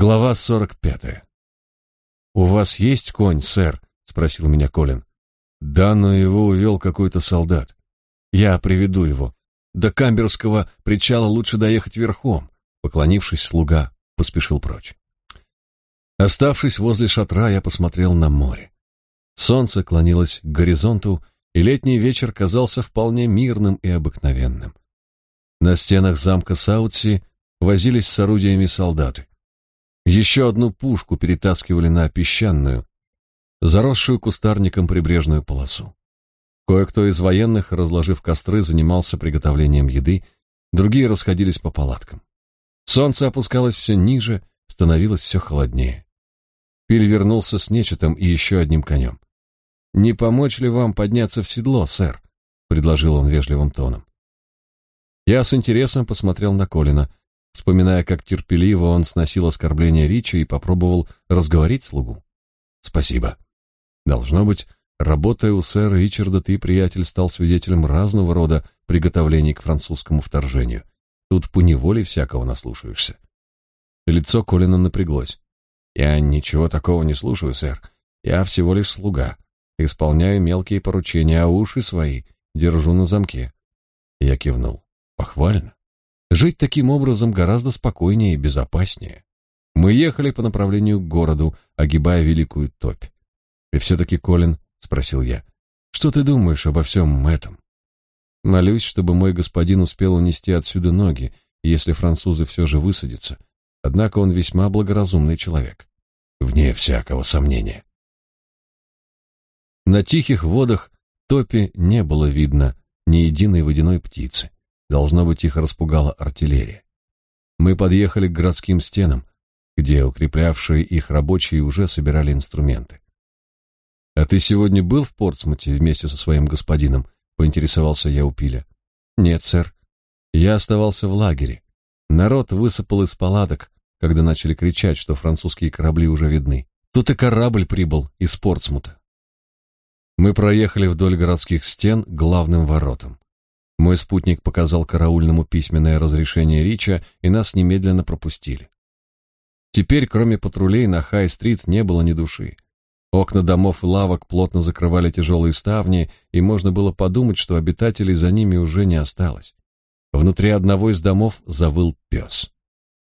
Глава сорок пятая. «У вас есть конь, сэр?» — спросил меня Колин. «Да, но его увел какой-то солдат. Я приведу его. До Камберского причала лучше доехать верхом». Поклонившись, слуга поспешил прочь. Оставшись возле шатра, я посмотрел на море. Солнце клонилось к горизонту, и летний вечер казался вполне мирным и обыкновенным. На стенах замка Саутси возились с орудиями солдаты. Еще одну пушку перетаскивали на песчаную, заросшую кустарником прибрежную полосу. Кое-кто из военных, разложив костры, занимался приготовлением еды, другие расходились по палаткам. Солнце опускалось все ниже, становилось все холоднее. Пиль вернулся с нечетом и еще одним конем. «Не помочь ли вам подняться в седло, сэр?» — предложил он вежливым тоном. Я с интересом посмотрел на Колина, вспоминая, как терпеливо он сносил оскорбления Ричи и попробовал разговорить слугу. «Спасибо. Должно быть, работая у сэра Ричарда, ты, приятель, стал свидетелем разного рода приготовлений к французскому вторжению. Тут поневоле всякого наслушаешься». Лицо Колина напряглось. «Я ничего такого не слушаю, сэр. Я всего лишь слуга. Исполняю мелкие поручения, а уши свои держу на замке». Я кивнул. «Похвально. Жить таким образом гораздо спокойнее и безопаснее. Мы ехали по направлению к городу, огибая великую топь. И все-таки, Колин, — спросил я, — что ты думаешь обо всем этом? Молюсь, чтобы мой господин успел унести отсюда ноги, если французы все же высадятся. Однако он весьма благоразумный человек. Вне всякого сомнения. На тихих водах топи не было видно ни единой водяной птицы. Должно быть, их распугала артиллерия. Мы подъехали к городским стенам, где укреплявшие их рабочие уже собирали инструменты. «А ты сегодня был в Портсмуте вместе со своим господином?» — поинтересовался я у Пиля. «Нет, сэр. Я оставался в лагере. Народ высыпал из палаток, когда начали кричать, что французские корабли уже видны. Тут и корабль прибыл из Портсмута. Мы проехали вдоль городских стен главным воротам. Мой спутник показал караульному письменное разрешение Рича, и нас немедленно пропустили. Теперь, кроме патрулей, на Хай-стрит не было ни души. Окна домов и лавок плотно закрывали тяжелые ставни, и можно было подумать, что обитателей за ними уже не осталось. Внутри одного из домов завыл пес.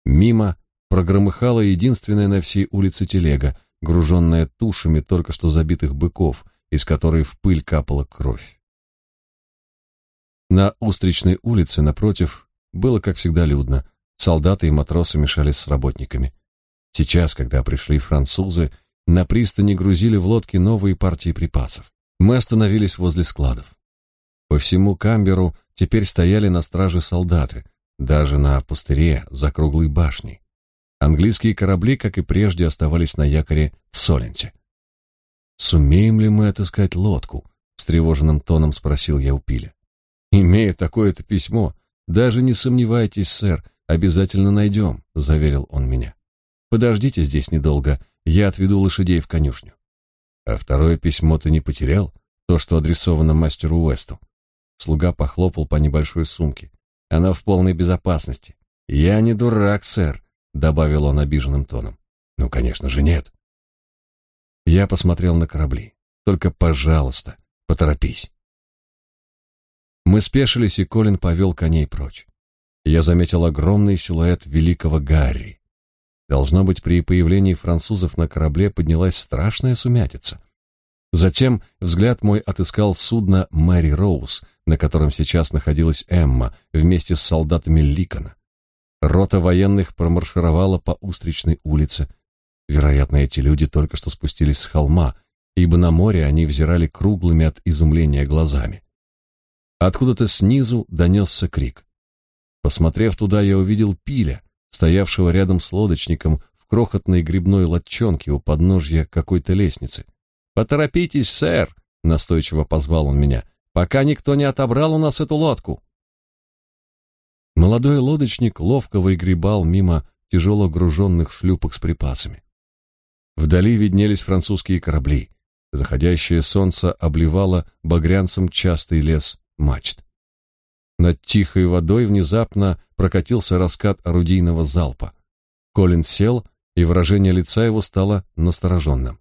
Мимо прогромыхала единственная на всей улице телега, груженная тушами только что забитых быков, из которой в пыль капала кровь. На Устричной улице, напротив, было, как всегда, людно. Солдаты и матросы мешались с работниками. Сейчас, когда пришли французы, на пристани грузили в лодки новые партии припасов. Мы остановились возле складов. По всему Камберу теперь стояли на страже солдаты, даже на пустыре за круглой башней. Английские корабли, как и прежде, оставались на якоре в Соленте. «Сумеем ли мы отыскать лодку?» — встревоженным тоном спросил я у Пиля. Имея такое-то письмо, даже не сомневайтесь, сэр, обязательно найдем», — заверил он меня. Подождите здесь недолго, я отведу лошадей в конюшню. А второе письмо ты не потерял? То, что адресовано мастеру Уэсту. Слуга похлопал по небольшой сумке. Она в полной безопасности. Я не дурак, сэр, добавил он обиженным тоном. Ну, конечно же, нет. Я посмотрел на корабли. Только, пожалуйста, поторопись. Мы спешились, и Колин повел коней прочь. Я заметил огромный силуэт великого Гарри. Должно быть, при появлении французов на корабле поднялась страшная сумятица. Затем взгляд мой отыскал судно Мэри Роуз, на котором сейчас находилась Эмма вместе с солдатами Ликона. Рота военных промаршировала по Устричной улице. Вероятно, эти люди только что спустились с холма, ибо на море они взирали круглыми от изумления глазами. Откуда-то снизу донесся крик. Посмотрев туда, я увидел Пиля, стоявшего рядом с лодочником в крохотной грибной лодчонке у подножья какой-то лестницы. «Поторопитесь, сэр!» — настойчиво позвал он меня. «Пока никто не отобрал у нас эту лодку!» Молодой лодочник ловко выгребал мимо тяжело груженных шлюпок с припасами. Вдали виднелись французские корабли. Заходящее солнце обливало багрянцем частый лес мачт. Над тихой водой внезапно прокатился раскат орудийного залпа. Колин сел, и выражение лица его стало настороженным.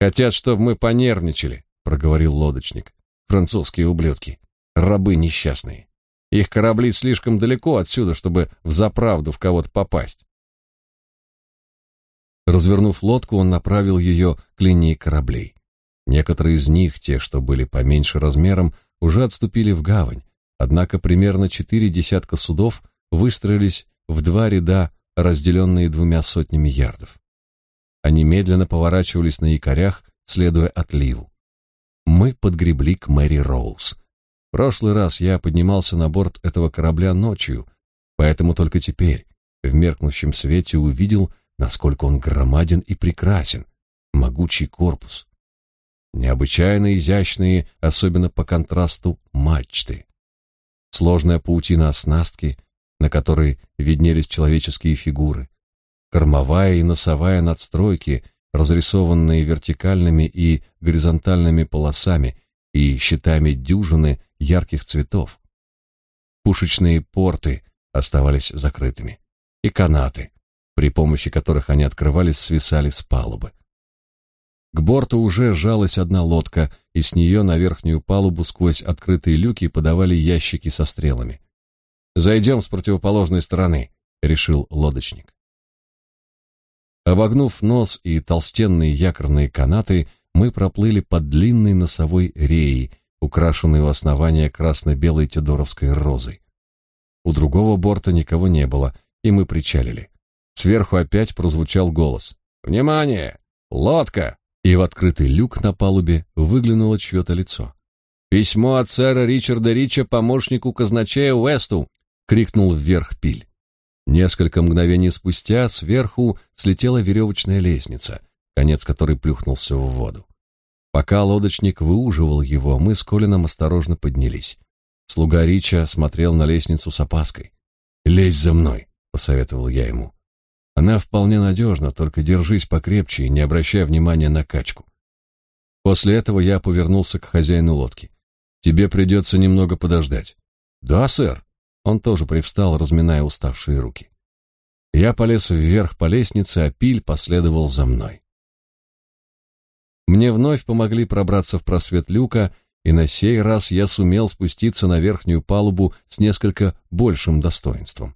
«Хотят, чтобы мы понервничали», — проговорил лодочник. «Французские ублюдки, рабы несчастные. Их корабли слишком далеко отсюда, чтобы взаправду в кого-то попасть». Развернув лодку, он направил ее к линии кораблей. Некоторые из них, те, что были поменьше размером, уже отступили в гавань, однако примерно четыре десятка судов выстроились в два ряда, разделенные двумя сотнями ярдов. Они медленно поворачивались на якорях, следуя отливу. Мы подгребли к Мэри Роуз. В прошлый раз я поднимался на борт этого корабля ночью, поэтому только теперь, в меркнущем свете, увидел, насколько он громаден и прекрасен, могучий корпус. Необычайно изящные, особенно по контрасту, мачты. Сложная паутина оснастки, на которой виднелись человеческие фигуры. Кормовая и носовая надстройки, разрисованные вертикальными и горизонтальными полосами и щитами дюжины ярких цветов. Пушечные порты оставались закрытыми, и канаты, при помощи которых они открывались, свисали с палубы. К борту уже жалась одна лодка, и с нее на верхнюю палубу сквозь открытые люки подавали ящики со стрелами. «Зайдем с противоположной стороны», — решил лодочник. Обогнув нос и толстенные якорные канаты, мы проплыли под длинной носовой реей, украшенной у основания красно-белой тюдоровской розой. У другого борта никого не было, и мы причалили. Сверху опять прозвучал голос. «Внимание! Лодка!» И в открытый люк на палубе выглянуло чье-то лицо. «Письмо от сэра Ричарда Рича помощнику казначея Уэсту!» — крикнул вверх Пиль. Несколько мгновений спустя сверху слетела веревочная лестница, конец которой плюхнулся в воду. Пока лодочник выуживал его, мы с Колином осторожно поднялись. Слуга Рича смотрел на лестницу с опаской. «Лезь за мной», — посоветовал я ему. Она вполне надежна, только держись покрепче и не обращай внимания на качку. После этого я повернулся к хозяину лодки. Тебе придется немного подождать. Да, сэр. Он тоже привстал, разминая уставшие руки. Я полез вверх по лестнице, а Пиль последовал за мной. Мне вновь помогли пробраться в просвет люка, и на сей раз я сумел спуститься на верхнюю палубу с несколько большим достоинством.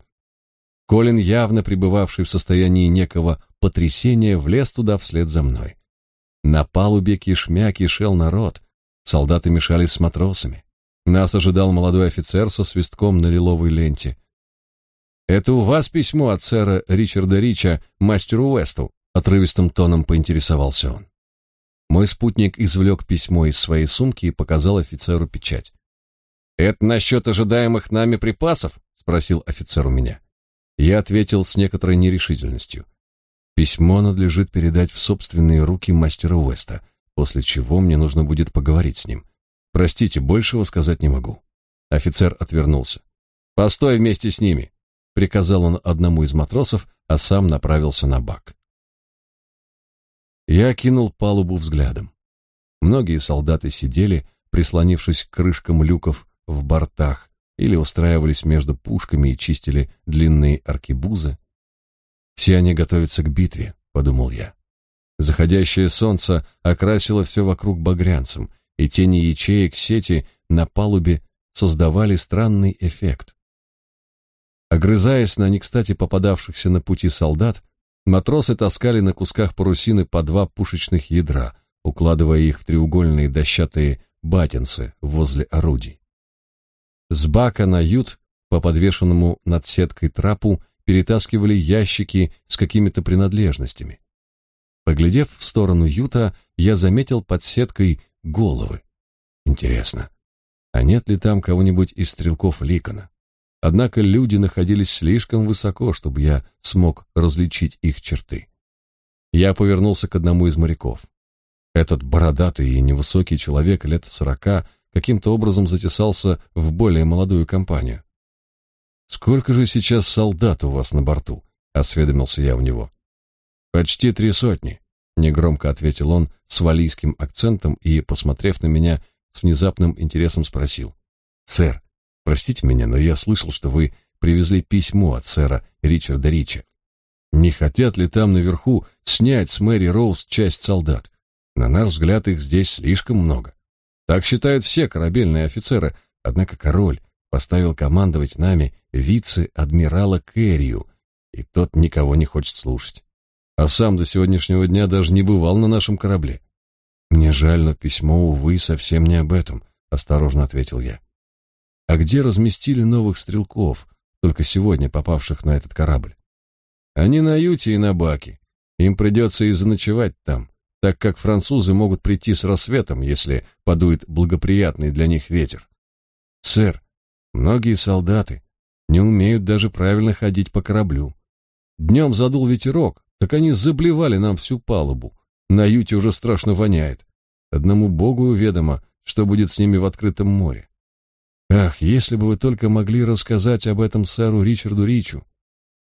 Колин, явно пребывавший в состоянии некого потрясения, влез туда вслед за мной. На палубе кишмя кишел народ, солдаты мешались с матросами. Нас ожидал молодой офицер со свистком на лиловой ленте. «Это у вас письмо от сэра Ричарда Рича, мастеру Уэсту?» — отрывистым тоном поинтересовался он. Мой спутник извлек письмо из своей сумки и показал офицеру печать. «Это насчет ожидаемых нами припасов?» — спросил офицер у меня. Я ответил с некоторой нерешительностью. Письмо надлежит передать в собственные руки мастера Уэста, после чего мне нужно будет поговорить с ним. Простите, большего сказать не могу. Офицер отвернулся. Постой вместе с ними, приказал он одному из матросов, а сам направился на бак. Я кинул палубу взглядом. Многие солдаты сидели, прислонившись к крышкам люков в бортах, или устраивались между пушками и чистили длинные аркебузы. Все они готовятся к битве, подумал я. Заходящее солнце окрасило все вокруг багрянцем, и тени ячеек сети на палубе создавали странный эффект. Огрызаясь на некстати попадавшихся на пути солдат, матросы таскали на кусках парусины по два пушечных ядра, укладывая их в треугольные дощатые батинцы возле орудий. С бака на ют по подвешенному над сеткой трапу перетаскивали ящики с какими-то принадлежностями. Поглядев в сторону юта, я заметил под сеткой головы. Интересно, а нет ли там кого-нибудь из стрелков Ликона? Однако люди находились слишком высоко, чтобы я смог различить их черты. Я повернулся к одному из моряков. Этот бородатый и невысокий человек лет сорока каким-то образом затесался в более молодую компанию. «Сколько же сейчас солдат у вас на борту?» — осведомился я у него. «Почти три сотни», — негромко ответил он с валийским акцентом и, посмотрев на меня, с внезапным интересом спросил. «Сэр, простите меня, но я слышал, что вы привезли письмо от сэра Ричарда Рича. Не хотят ли там наверху снять с Мэри Роуз часть солдат? На наш взгляд, их здесь слишком много. Так считают все корабельные офицеры, однако король поставил командовать нами вице-адмирала Кэррию, и тот никого не хочет слушать. А сам до сегодняшнего дня даже не бывал на нашем корабле. Мне жаль, но письмо, увы, совсем не об этом, осторожно ответил я. А где разместили новых стрелков, только сегодня попавших на этот корабль? Они на юте и на баке. Им придется и заночевать там, так как французы могут прийти с рассветом, если подует благоприятный для них ветер. Сэр, многие солдаты не умеют даже правильно ходить по кораблю. Днем задул ветерок, так они заблевали нам всю палубу. На юте уже страшно воняет. Одному богу ведомо, что будет с ними в открытом море. Ах, если бы вы только могли рассказать об этом сэру Ричарду Ричу.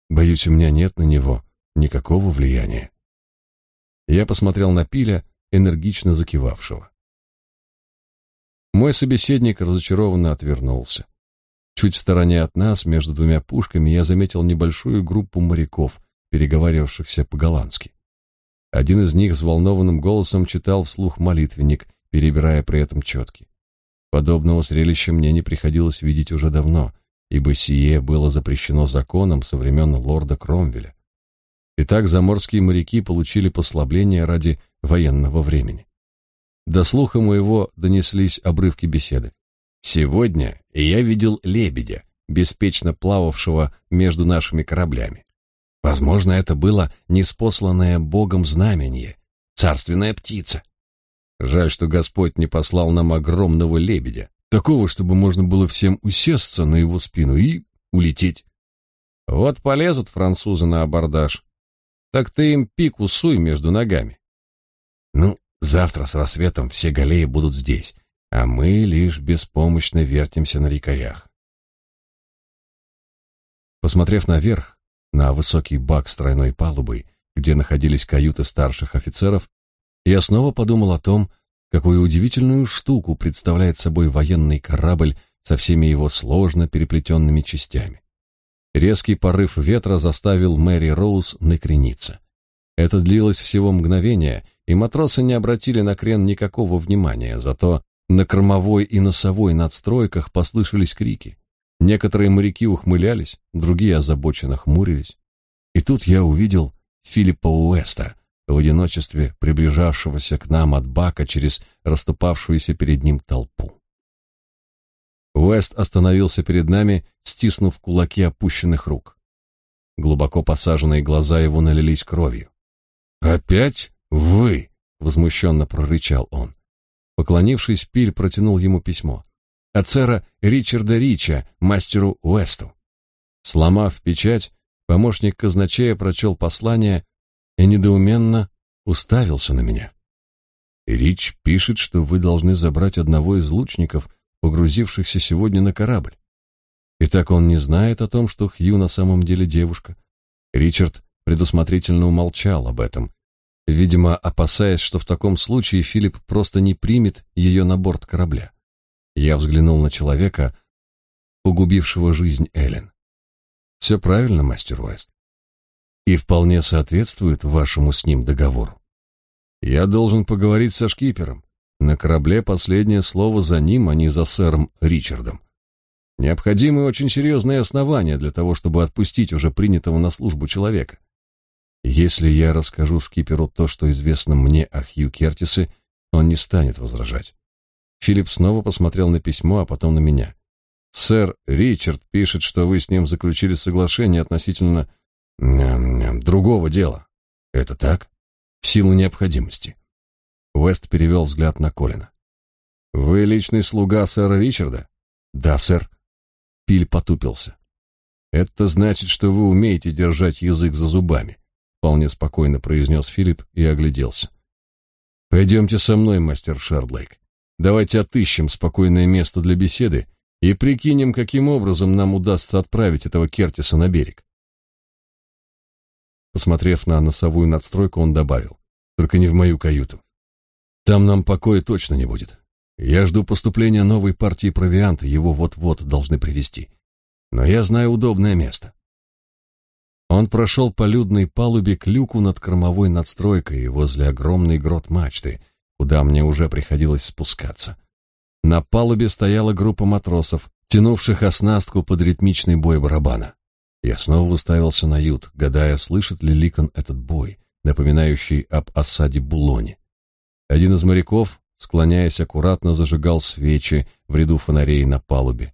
Боюсь, у меня нет на него никакого влияния. Я посмотрел на Пиля, энергично закивавшего. Мой собеседник разочарованно отвернулся. Чуть в стороне от нас, между двумя пушками, я заметил небольшую группу моряков, переговаривавшихся по-голландски. Один из них взволнованным голосом читал вслух молитвенник, перебирая при этом четки. Подобного зрелища мне не приходилось видеть уже давно, ибо сие было запрещено законом со времен лорда Кромвеля. Итак, заморские моряки получили послабление ради военного времени. До слуха моего донеслись обрывки беседы. Сегодня я видел лебедя, беспечно плававшего между нашими кораблями. Возможно, это было неспосланное Богом знамение, царственная птица. Жаль, что Господь не послал нам огромного лебедя, такого, чтобы можно было всем усесться на его спину и улететь. Вот полезут французы на абордаж. Так ты им пику суй между ногами. Ну, завтра с рассветом все галеи будут здесь, а мы лишь беспомощно вертимся на рекорях. Посмотрев наверх, на высокий бак с тройной палубой, где находились каюты старших офицеров, я снова подумал о том, какую удивительную штуку представляет собой военный корабль со всеми его сложно переплетенными частями. Резкий порыв ветра заставил Мэри Роуз накрениться. Это длилось всего мгновение, и матросы не обратили на крен никакого внимания, зато на кормовой и носовой надстройках послышались крики. Некоторые моряки ухмылялись, другие озабоченно хмурились. И тут я увидел Филиппа Уэста, в одиночестве приближавшегося к нам от бака через расступавшуюся перед ним толпу. Уэст остановился перед нами, стиснув кулаки опущенных рук. Глубоко посаженные глаза его налились кровью. «Опять вы?» — возмущенно прорычал он. Поклонившись, Пиль протянул ему письмо от сэра Ричарда Рича, мастеру Уэсту. Сломав печать, помощник казначея прочел послание и недоуменно уставился на меня. Рич пишет, что вы должны забрать одного из лучников, погрузившихся сегодня на корабль. Итак, он не знает о том, что Хью на самом деле девушка. Ричард предусмотрительно умолчал об этом, видимо, опасаясь, что в таком случае Филипп просто не примет ее на борт корабля. Я взглянул на человека, погубившего жизнь Эллен. Все правильно, мастер Уэст. И вполне соответствует вашему с ним договору. Я должен поговорить со шкипером. На корабле последнее слово за ним, а не за сэром Ричардом. Необходимы очень серьезные основания для того, чтобы отпустить уже принятого на службу человека. Если я расскажу шкиперу то, что известно мне о Хью Кертисе, он не станет возражать. Филипп снова посмотрел на письмо, а потом на меня. Сэр Ричард пишет, что вы с ним заключили соглашение относительно другого дела. Это так? В силу необходимости. Уэст перевел взгляд на Колина. Вы личный слуга сэра Ричарда? Да, сэр. Пиль потупился. Это значит, что вы умеете держать язык за зубами, вполне спокойно произнес Филипп и огляделся. Пойдемте со мной, мастер Шардлейк. Давайте отыщем спокойное место для беседы и прикинем, каким образом нам удастся отправить этого Кертиса на берег. Посмотрев на носовую надстройку, он добавил: "Только не в мою каюту. Там нам покоя точно не будет. Я жду поступления новой партии провианта, его вот-вот должны привезти. Но я знаю удобное место". Он прошел по людной палубе к люку над кормовой надстройкой возле огромной грот мачты, куда мне уже приходилось спускаться. На палубе стояла группа матросов, тянувших оснастку под ритмичный бой барабана. Я снова уставился на ют, гадая, слышит ли Ликон этот бой, напоминающий об осаде Булоне. Один из моряков, склоняясь аккуратно, зажигал свечи в ряду фонарей на палубе.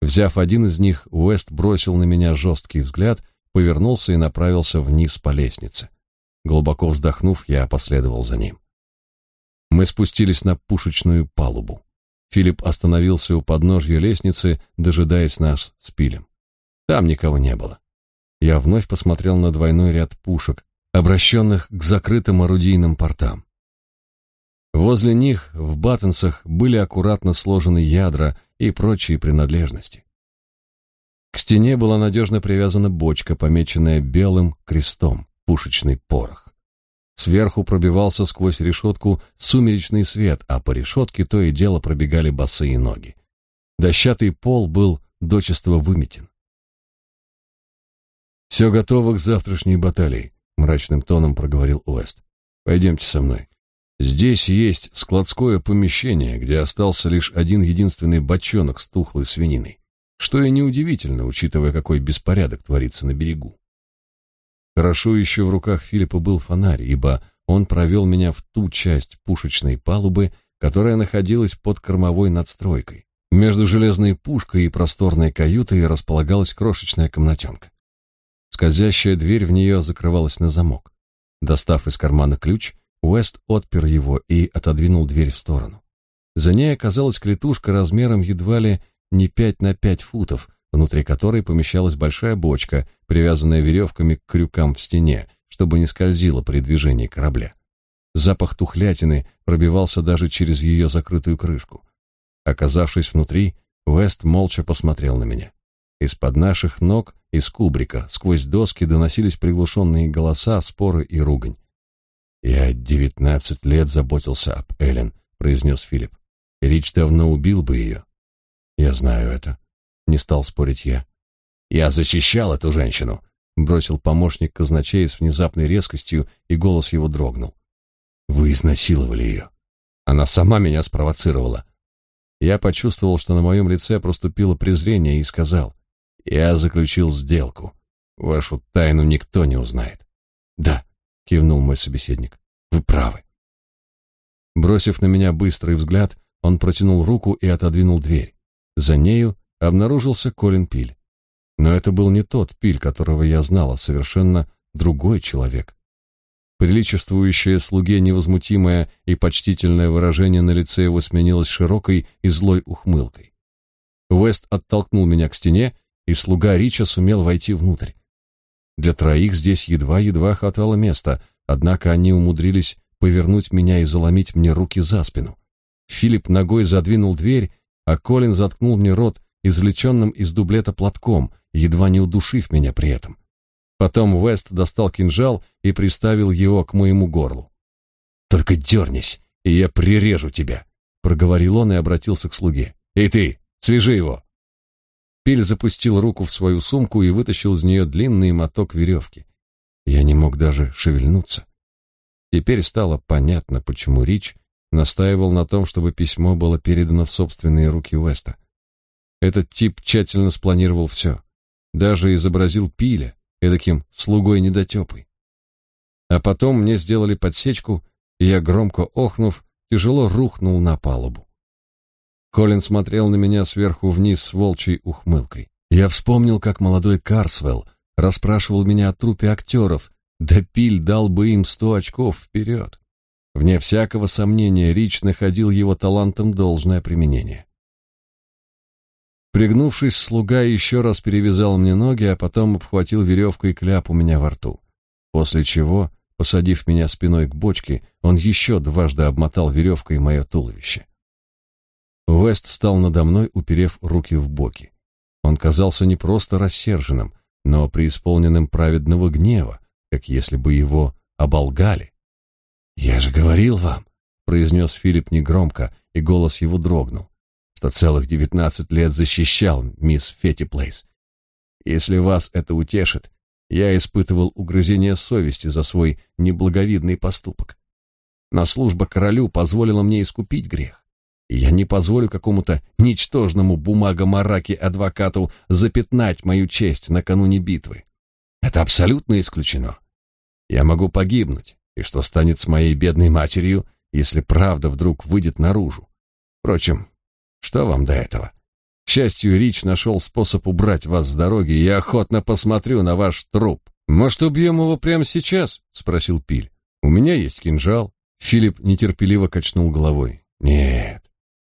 Взяв один из них, Уэст бросил на меня жесткий взгляд, повернулся и направился вниз по лестнице. Глубоко вздохнув, я последовал за ним. Мы спустились на пушечную палубу. Филипп остановился у подножья лестницы, дожидаясь нас с Пилем. Там никого не было. Я вновь посмотрел на двойной ряд пушек, обращенных к закрытым орудийным портам. Возле них в баттенсах были аккуратно сложены ядра и прочие принадлежности. К стене была надежно привязана бочка, помеченная белым крестом, пушечный порох. Сверху пробивался сквозь решетку сумеречный свет, а по решетке то и дело пробегали босые ноги. Дощатый пол был дочисто выметен. «Все готово к завтрашней баталии», — мрачным тоном проговорил Уэст. «Пойдемте со мной. Здесь есть складское помещение, где остался лишь один единственный бочонок с тухлой свининой, что и неудивительно, учитывая, какой беспорядок творится на берегу. Хорошо еще в руках Филиппа был фонарь, ибо он провел меня в ту часть пушечной палубы, которая находилась под кормовой надстройкой. Между железной пушкой и просторной каютой располагалась крошечная комнатенка. Скользящая дверь в нее закрывалась на замок. Достав из кармана ключ, Уэст отпер его и отодвинул дверь в сторону. За ней оказалась клетушка размером едва ли не пять на пять футов, внутри которой помещалась большая бочка, привязанная веревками к крюкам в стене, чтобы не скользила при движении корабля. Запах тухлятины пробивался даже через ее закрытую крышку. Оказавшись внутри, Уэст молча посмотрел на меня. Из-под наших ног, из кубрика, сквозь доски доносились приглушенные голоса, споры и ругань. «Я девятнадцать лет заботился об Эллен», — произнес Филипп. «Рич давно убил бы ее». «Я знаю это», — не стал спорить я. «Я защищал эту женщину», — бросил помощник казначея с внезапной резкостью, и голос его дрогнул. «Вы изнасиловали ее. Она сама меня спровоцировала». Я почувствовал, что на моем лице проступило презрение, и сказал, «Я заключил сделку. Вашу тайну никто не узнает». «Да», — кивнул мой собеседник. «Вы правы». Бросив на меня быстрый взгляд, он протянул руку и отодвинул дверь. За нею обнаружился Колин Пиль. Но это был не тот Пиль, которого я знал, а совершенно другой человек. Приличествующее слуге невозмутимое и почтительное выражение на лице его сменилось широкой и злой ухмылкой. Уэст оттолкнул меня к стене, и слуга Рича сумел войти внутрь. Для троих здесь едва-едва хватало места, однако они умудрились повернуть меня и заломить мне руки за спину. Филипп ногой задвинул дверь, а Колин заткнул мне рот извлеченным из дублета платком, едва не удушив меня при этом. Потом Уэст достал кинжал и приставил его к моему горлу. «Только дернись, и я прирежу тебя», — проговорил он и обратился к слуге. «Эй ты, свяжи его!» Пиль запустил руку в свою сумку и вытащил из нее длинный моток веревки. Я не мог даже шевельнуться. Теперь стало понятно, почему Рич настаивал на том, чтобы письмо было передано в собственные руки Уэста. Этот тип тщательно спланировал все. Даже изобразил Пиля, таким слугой-недотепой. А потом мне сделали подсечку, и я, громко охнув, тяжело рухнул на палубу. Колин смотрел на меня сверху вниз с волчьей ухмылкой. Я вспомнил, как молодой Карсвелл расспрашивал меня о трупе актеров, да Пиль дал бы им сто очков вперед. Вне всякого сомнения, Рич находил его талантом должное применение. Пригнувшись, слуга еще раз перевязал мне ноги, а потом обхватил веревкой кляп у меня во рту. После чего, посадив меня спиной к бочке, он еще дважды обмотал веревкой мое туловище. Уэст стал надо мной, уперев руки в боки. Он казался не просто рассерженным, но преисполненным праведного гнева, как если бы его оболгали. «Я же говорил вам», — произнес Филипп негромко, и голос его дрогнул, что целых девятнадцать лет защищал мисс Фетти Плейс. «Если вас это утешит, Я испытывал угрызение совести за свой неблаговидный поступок. Но служба королю позволила мне искупить грех. Я не позволю какому-то ничтожному бумагомараке-адвокату запятнать мою честь накануне битвы. Это абсолютно исключено. Я могу погибнуть, и что станет с моей бедной матерью, если правда вдруг выйдет наружу? Впрочем, что вам до этого? К счастью, Рич нашел способ убрать вас с дороги, и я охотно посмотрю на ваш труп. Может, убьем его прямо сейчас? спросил Пиль. У меня есть кинжал. Филипп нетерпеливо качнул головой. Нет.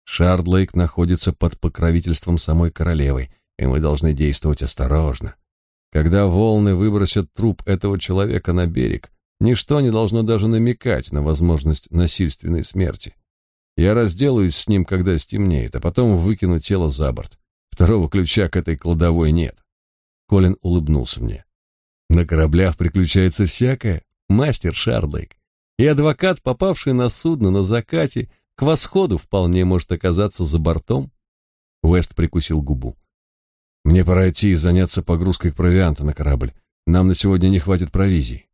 Шардлейк находится под покровительством самой королевы, и мы должны действовать осторожно. Когда волны выбросят труп этого человека на берег, ничто не должно даже намекать на возможность насильственной смерти. Я разделаюсь с ним, когда стемнеет, а потом выкину тело за борт. Второго ключа к этой кладовой нет. Колин улыбнулся мне. На кораблях приключается всякое, мастер Шардлейк. И адвокат, попавший на судно на закате, к восходу вполне может оказаться за бортом. Уэст прикусил губу. Мне пора идти и заняться погрузкой провианта на корабль. Нам на сегодня не хватит провизии.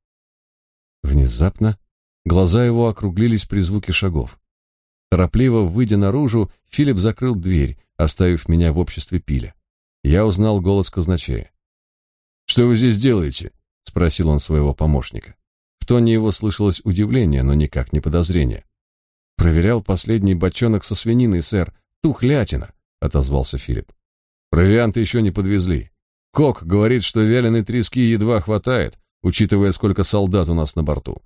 Внезапно глаза его округлились при звуке шагов. Торопливо выйдя наружу, Филипп закрыл дверь, оставив меня в обществе Пиля. Я узнал голос казначея. «Что вы здесь делаете?» — спросил он своего помощника. В тоне его слышалось удивление, но никак не подозрение. «Проверял последний бочонок со свининой, сэр. Тухлятина», — отозвался Филипп. «Провианты еще не подвезли. Кок говорит, что вяленой трески едва хватает, учитывая, сколько солдат у нас на борту.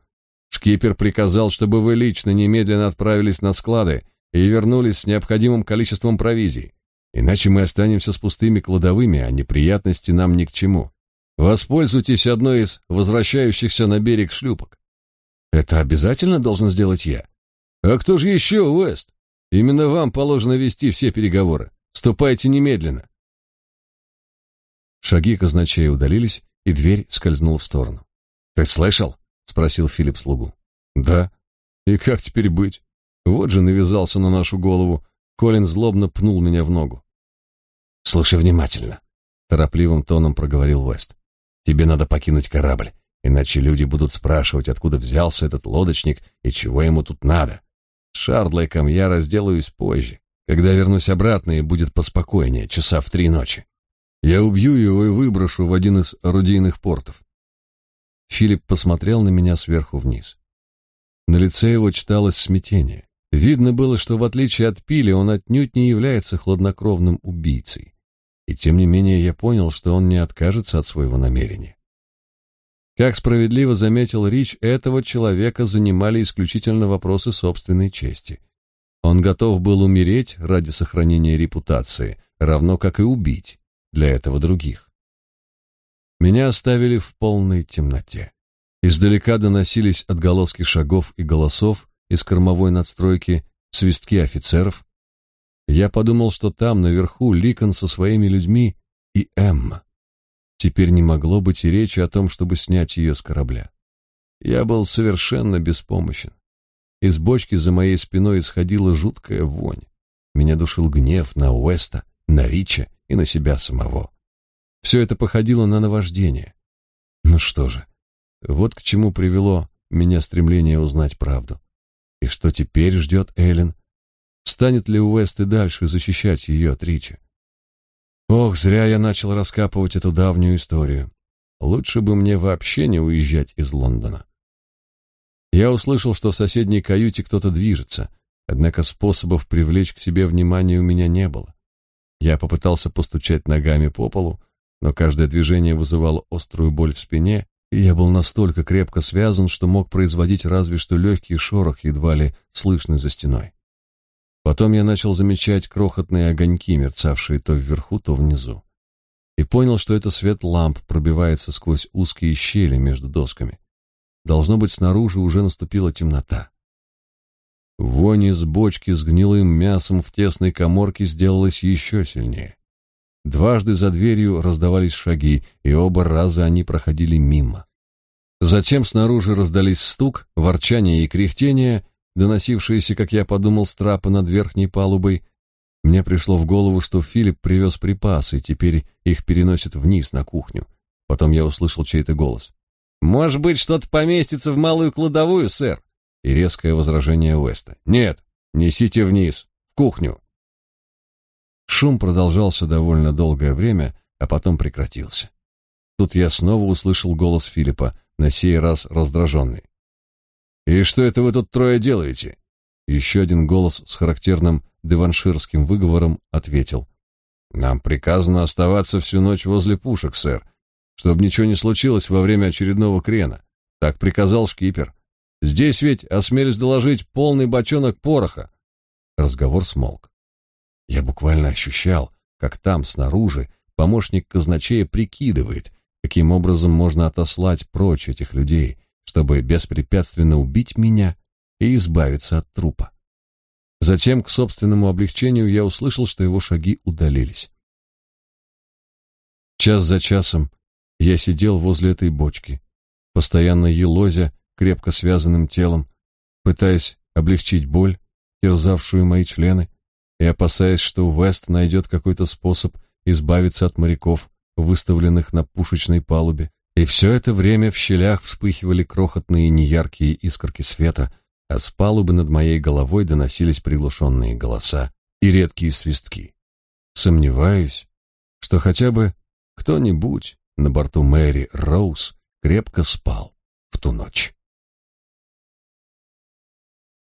Шкипер приказал, чтобы вы лично немедленно отправились на склады и вернулись с необходимым количеством провизии. Иначе мы останемся с пустыми кладовыми, а неприятности нам ни к чему. Воспользуйтесь одной из возвращающихся на берег шлюпок. Это обязательно должен сделать я. А кто же еще, Уэст? Именно вам положено вести все переговоры. Ступайте немедленно. Шаги казначея удалились, и дверь скользнула в сторону. Ты слышал? — спросил Филипп слугу. «Да. И как теперь быть? Вот же навязался на нашу голову. Колин злобно пнул меня в ногу. «Слушай внимательно», — торопливым тоном проговорил Уэст. «Тебе надо покинуть корабль, иначе люди будут спрашивать, откуда взялся этот лодочник и чего ему тут надо. С Шардлейком я разделаюсь позже, когда вернусь обратно и будет поспокойнее, часа в три ночи. Я убью его и выброшу в один из орудийных портов. Филипп посмотрел на меня сверху вниз. На лице его читалось смятение. Видно было, что в отличие от Пили он отнюдь не является хладнокровным убийцей. И тем не менее я понял, что он не откажется от своего намерения. Как справедливо заметил Рич, этого человека занимали исключительно вопросы собственной чести. Он готов был умереть ради сохранения репутации, равно как и убить для этого других. Меня оставили в полной темноте. Издалека доносились отголоски шагов и голосов из кормовой надстройки, свистки офицеров. Я подумал, что там, наверху, Ликон со своими людьми и Эмма. Теперь не могло быть и речи о том, чтобы снять ее с корабля. Я был совершенно беспомощен. Из бочки за моей спиной исходила жуткая вонь. Меня душил гнев на Уэста, на Рича и на себя самого. Все это походило на наваждение. Ну что же, вот к чему привело меня стремление узнать правду. И что теперь ждет Эллен? Станет ли Уэст и дальше защищать ее от Рича? Ох, зря я начал раскапывать эту давнюю историю. Лучше бы мне вообще не уезжать из Лондона. Я услышал, что в соседней каюте кто-то движется, однако способов привлечь к себе внимание у меня не было. Я попытался постучать ногами по полу, но каждое движение вызывало острую боль в спине, и я был настолько крепко связан, что мог производить разве что легкий шорох, едва ли слышный за стеной. Потом я начал замечать крохотные огоньки, мерцавшие то вверху, то внизу. И понял, что это свет ламп пробивается сквозь узкие щели между досками. Должно быть, снаружи уже наступила темнота. Вонь из бочки с гнилым мясом в тесной каморке сделалась еще сильнее. Дважды за дверью раздавались шаги, и оба раза они проходили мимо. Затем снаружи раздались стук, ворчание и кряхтение, доносившиеся, как я подумал, с трапа над верхней палубой. Мне пришло в голову, что Филипп привез припасы, и теперь их переносят вниз на кухню. Потом я услышал чей-то голос. «Может быть, что-то поместится в малую кладовую, сэр?» И резкое возражение Уэста. «Нет, несите вниз, в кухню». Шум продолжался довольно долгое время, а потом прекратился. Тут я снова услышал голос Филиппа, на сей раз раздраженный. «И что это вы тут трое делаете?» Еще один голос с характерным деванширским выговором ответил. «Нам приказано оставаться всю ночь возле пушек, сэр, чтобы ничего не случилось во время очередного крена. Так приказал шкипер. Здесь ведь, осмелюсь доложить, полный бочонок пороха». Разговор смолк. Я буквально ощущал, как там, снаружи, помощник казначея прикидывает, каким образом можно отослать прочь этих людей, чтобы беспрепятственно убить меня и избавиться от трупа. Затем, к собственному облегчению, я услышал, что его шаги удалились. Час за часом я сидел возле этой бочки, постоянно елозя крепко связанным телом, пытаясь облегчить боль, терзавшую мои члены, и опасаясь, что Вест найдет какой-то способ избавиться от моряков, выставленных на пушечной палубе. И все это время в щелях вспыхивали крохотные неяркие искорки света, а с палубы над моей головой доносились приглушенные голоса и редкие свистки. Сомневаюсь, что хотя бы кто-нибудь на борту Мэри Роуз крепко спал в ту ночь.